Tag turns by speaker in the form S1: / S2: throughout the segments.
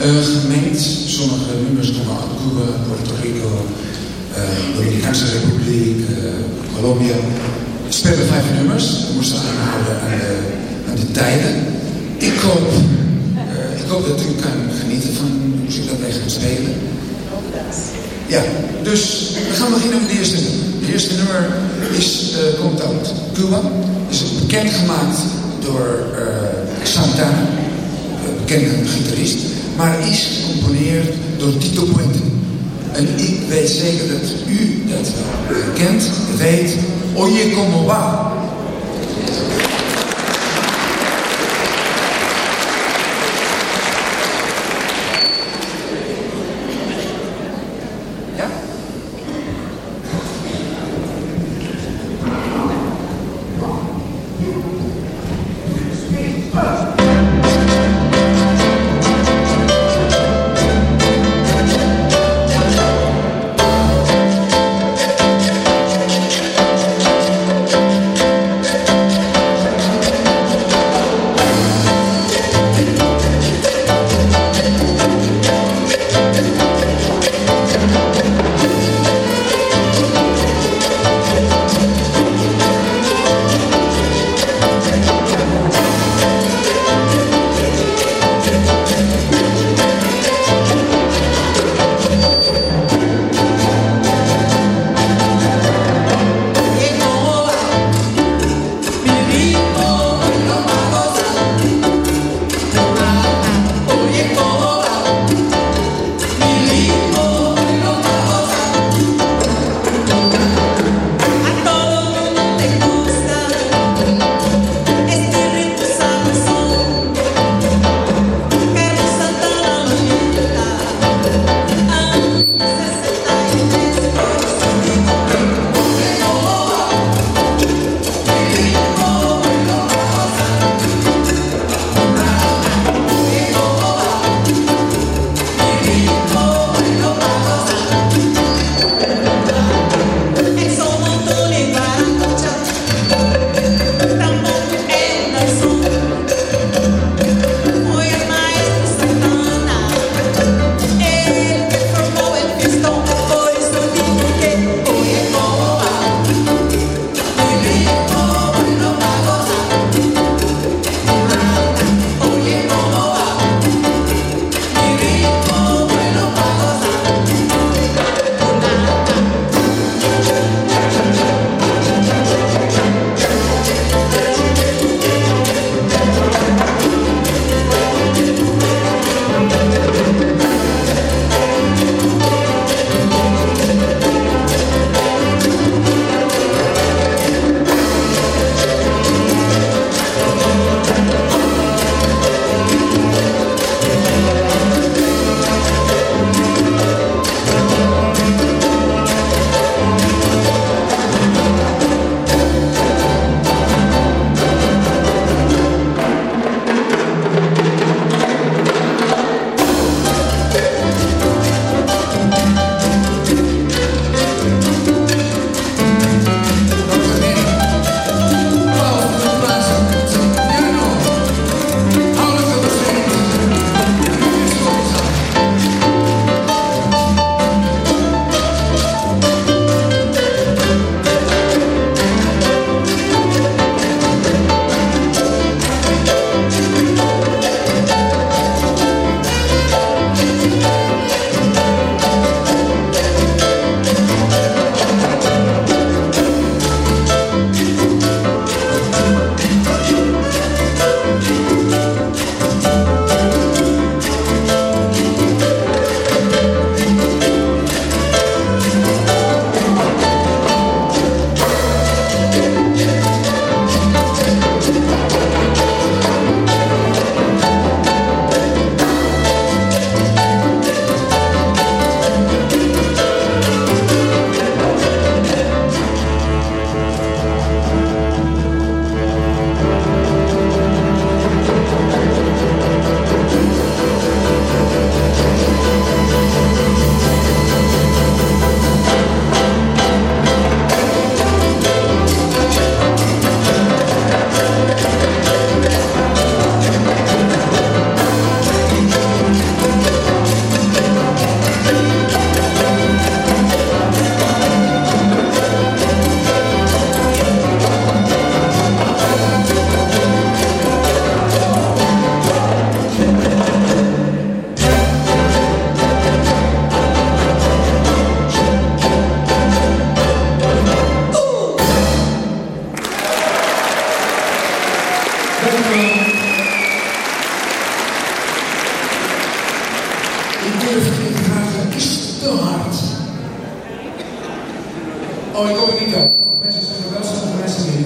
S1: gemengd, sommige nummers komen uit Cuba, Puerto Rico, uh, Dominicaanse Republiek, uh, Colombia. We spelen vijf nummers, we moesten aanhouden aan de, de tijden. Ik hoop, ik hoop dat u kan genieten van de muziek dat wij gaan spelen. Ja, dus we gaan beginnen met het eerste nummer. Het eerste nummer is, komt uit Cuba. Is bekendgemaakt door uh, Santana, een bekende gitarist. Maar is gecomponeerd door Tito Puente. En ik weet zeker dat u dat kent, weet. Oye, como va?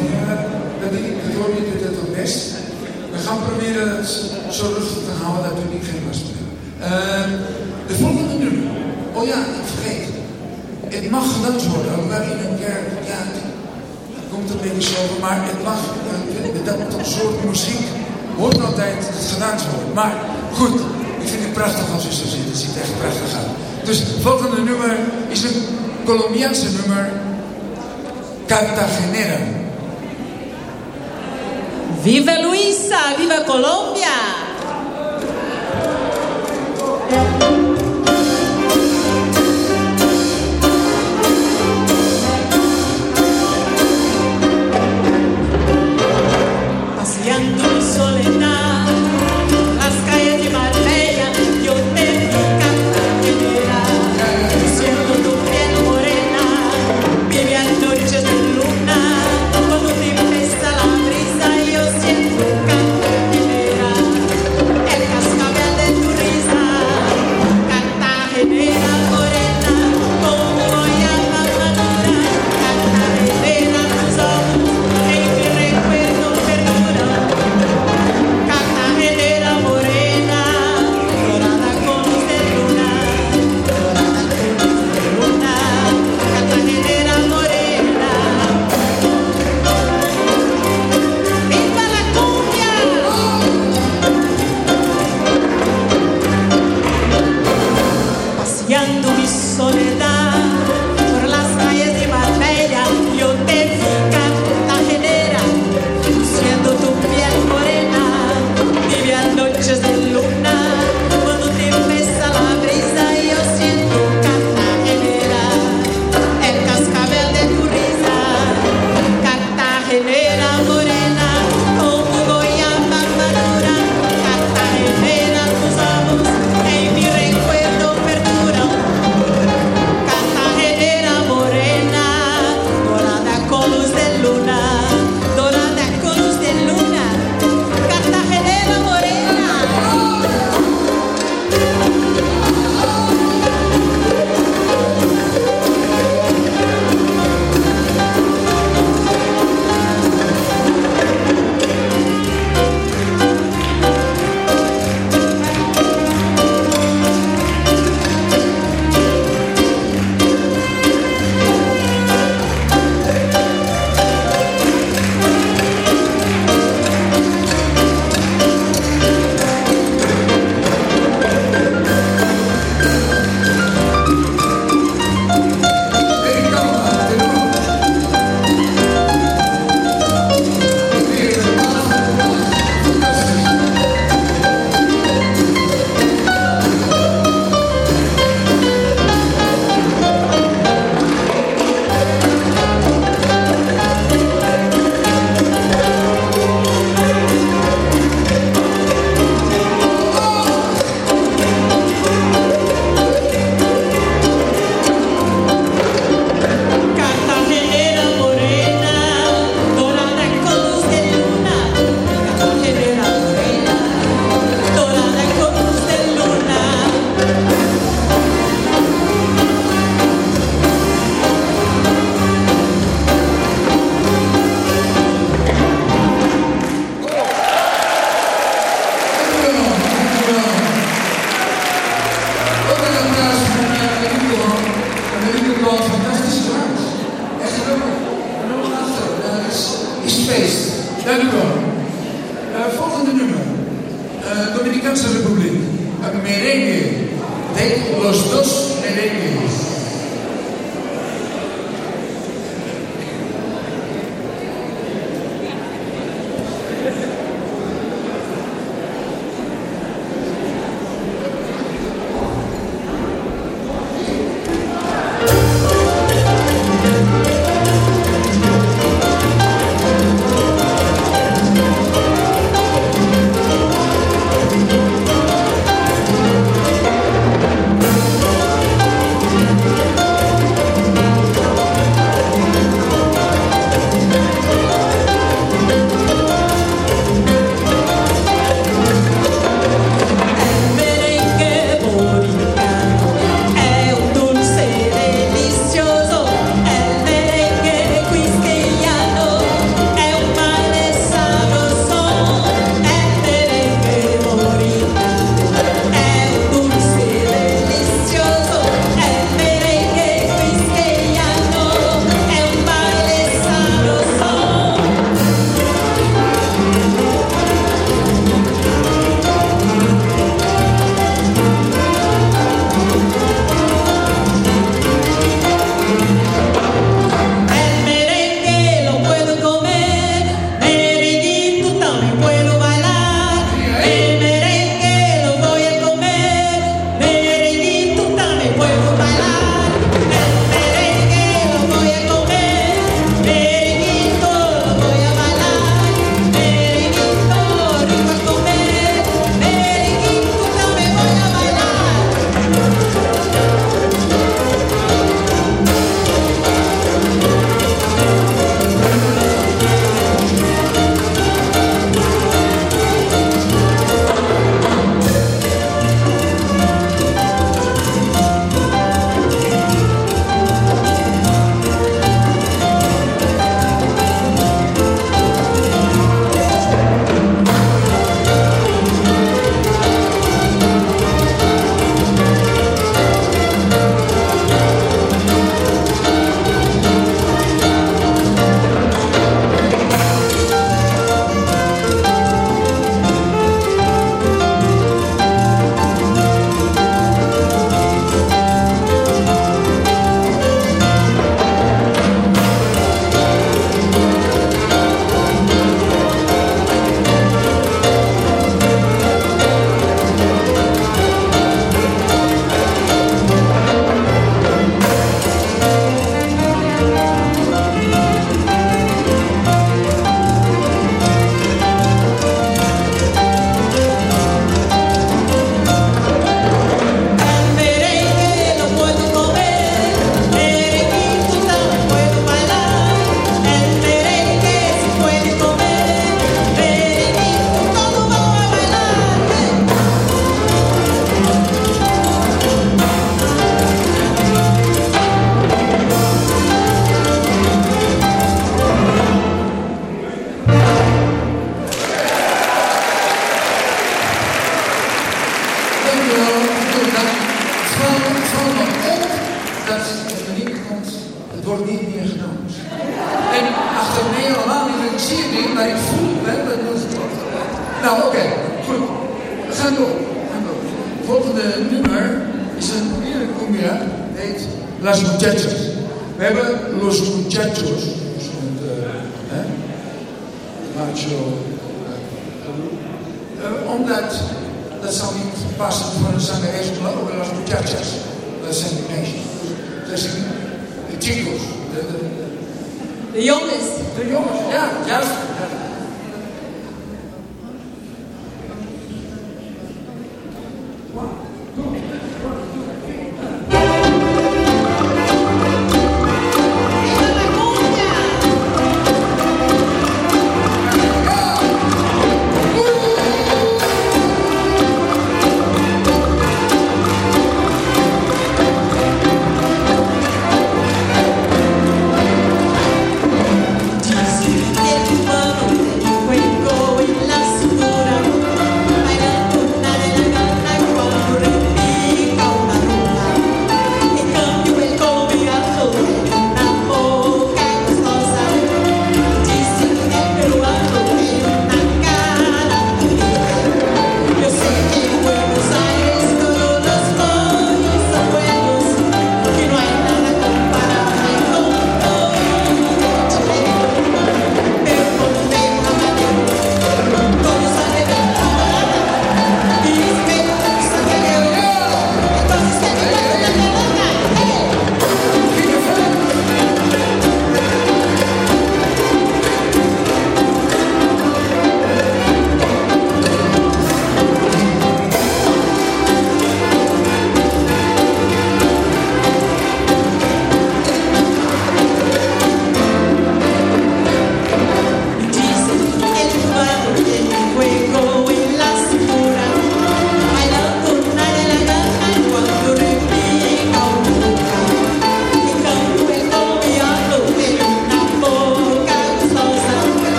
S1: Niet. Dat, dat hoor je dit het best. We gaan proberen het zo rustig te houden dat u niet geen last meer uh, De volgende nummer. Oh ja, ik vergeet. Het mag gedanst worden, alhoewel in een kerk, ja, het komt een beetje zo maar het mag, uh, dat, dat soort muziek hoort altijd het gedaan worden. Maar goed, ik vind het prachtig als u zo zit. Het ziet echt prachtig uit. Dus het volgende nummer is een Colombiaanse nummer. Cartagenera.
S2: Viva Luísa! Viva
S1: Colômbia!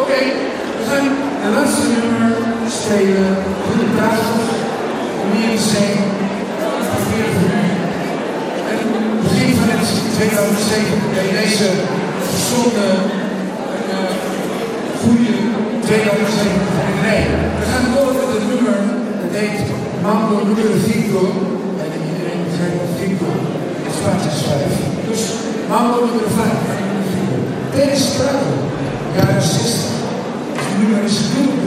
S1: Oké, spelen voor de duivels om hier te zijn voor 40 uur. En begin van het 2007 bij deze gezonde eh, goede 2007 rij. We gaan door met het nummer dat heet Mambo Nummer Cinco. En iedereen begrijpt wat Cinco in Spaans is Mauro Microfone, Tênis Prado, Gabriel Sexta, os is
S3: 1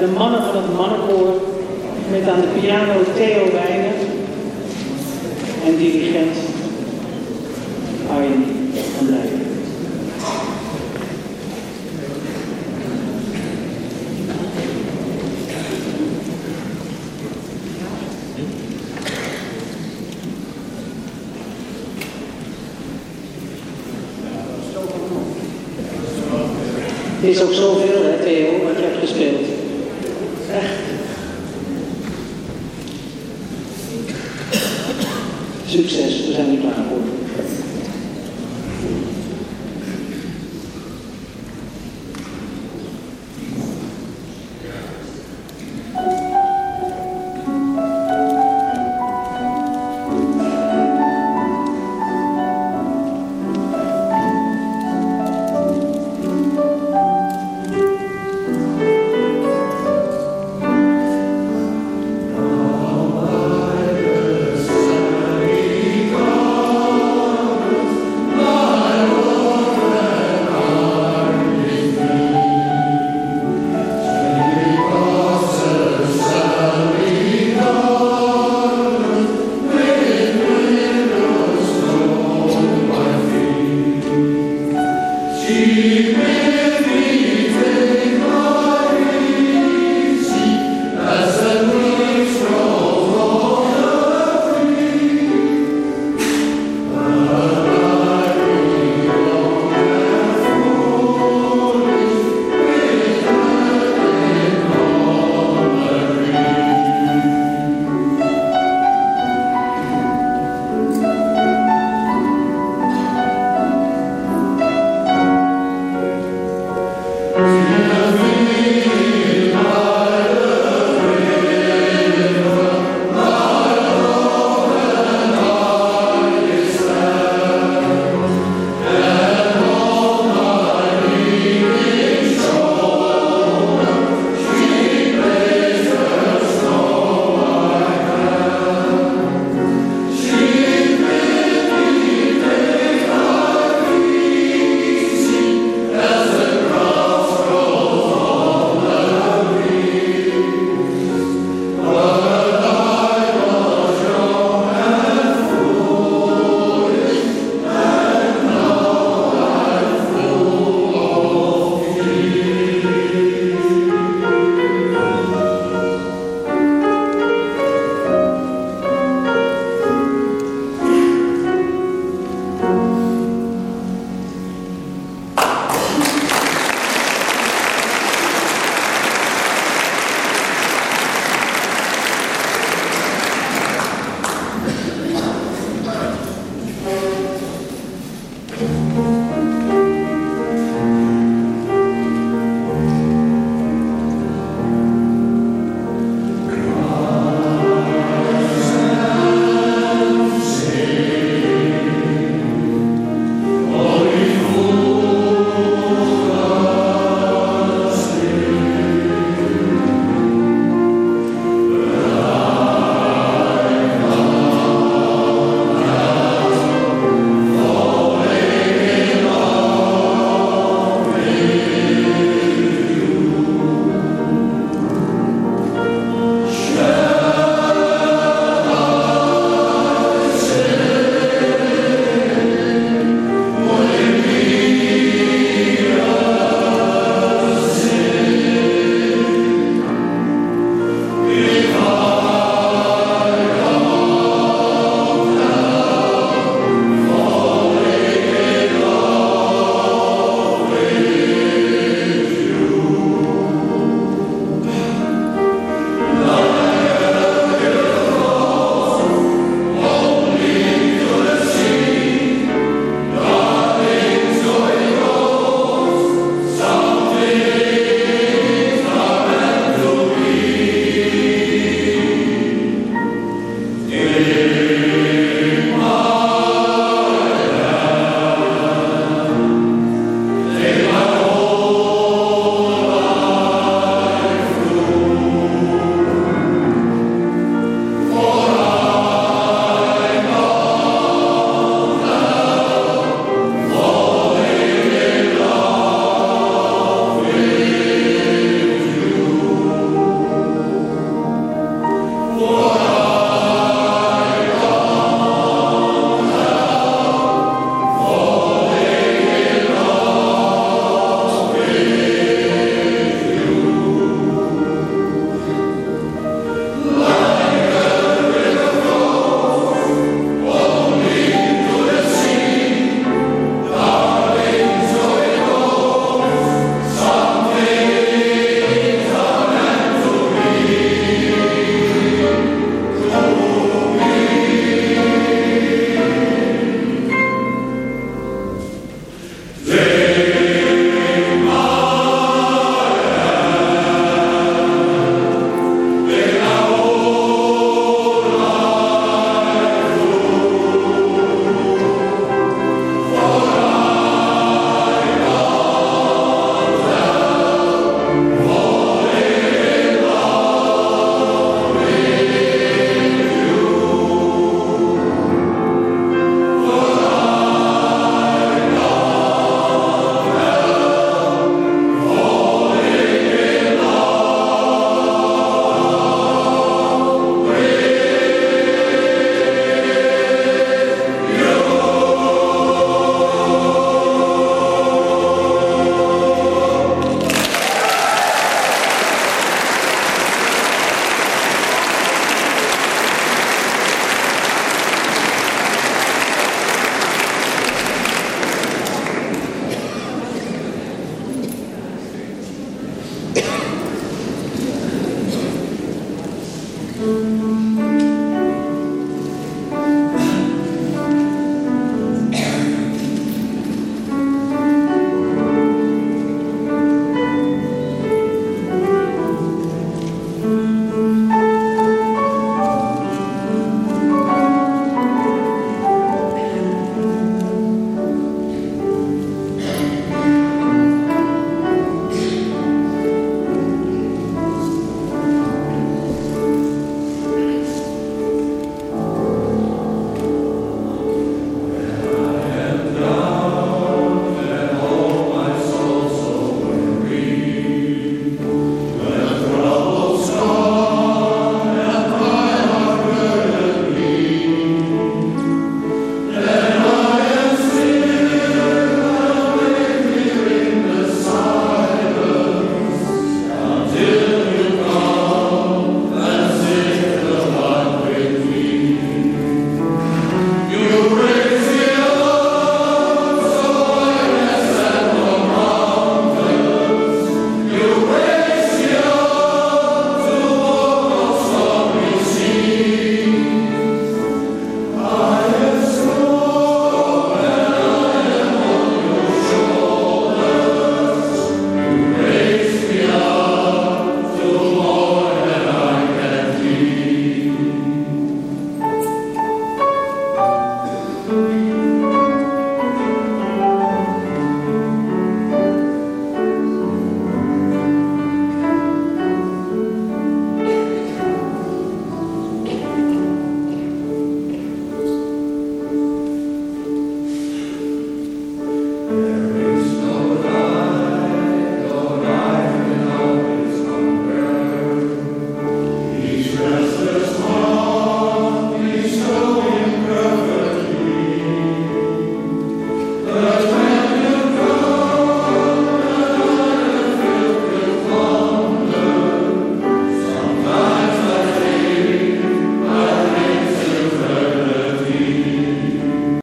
S3: de mannen van het mannenkoor met aan de piano Theo Wijnen en dirigent Arjen van Dijk. is ook
S4: zo